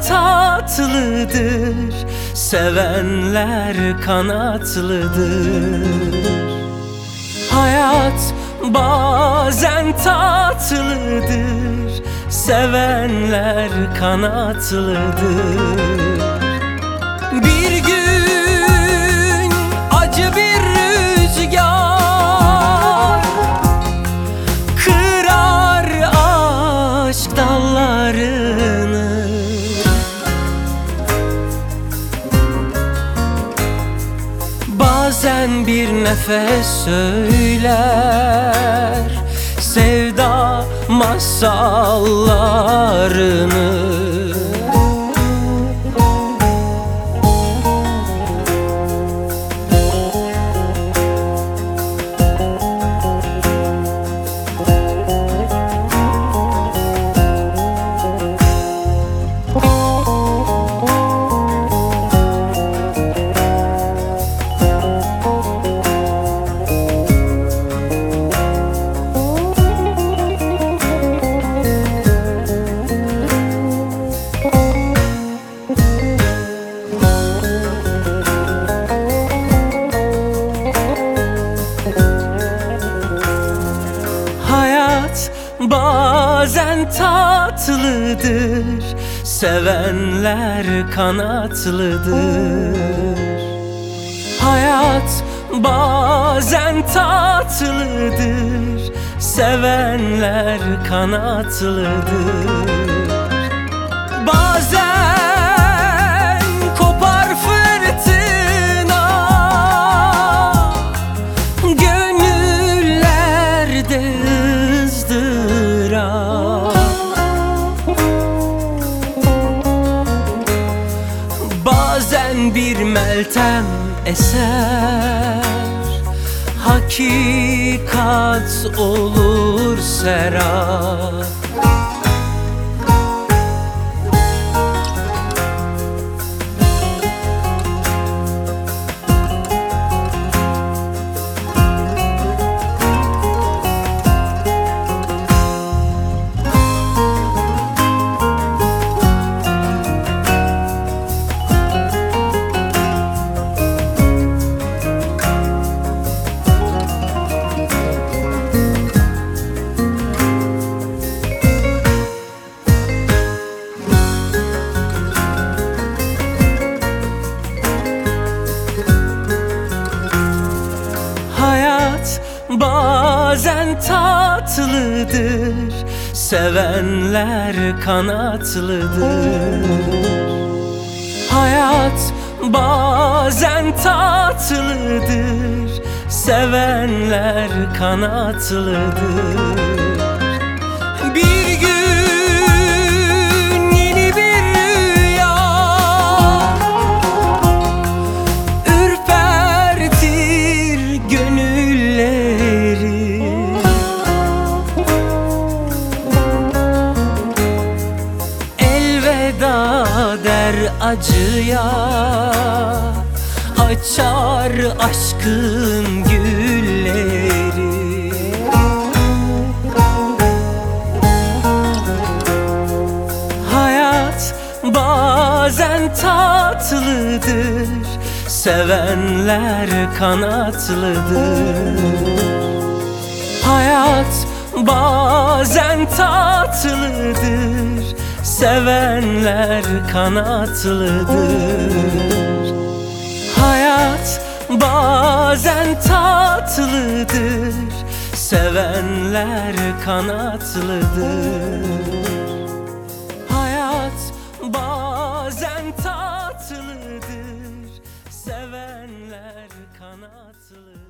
tatlıdır Sevenler kanatlıdır. Hayat bazen tatlıdır Sevenler kanatlıdır nefes söyler. Sevda masallarını bazen tatlıdır Sevenler kanatlıdır. Hayat bazen tatlıdır Sevenler kanatlıdır bir meltem eser. Hakikat olur serap bazen tatlıdır Sevenler kanatlıdır. Hayat bazen tatlıdır Sevenler kanatlıdır der acıya Açar aşkın gülleri. Hayat bazen tatlıdır Sevenler kanatlıdır. Hayat bazen tatlıdır Sevenler kanatlıdır. Hayat bazen tatlıdır. Sevenler kanatlıdır. Hayat bazen tatlıdır. Sevenler kanatlıdır.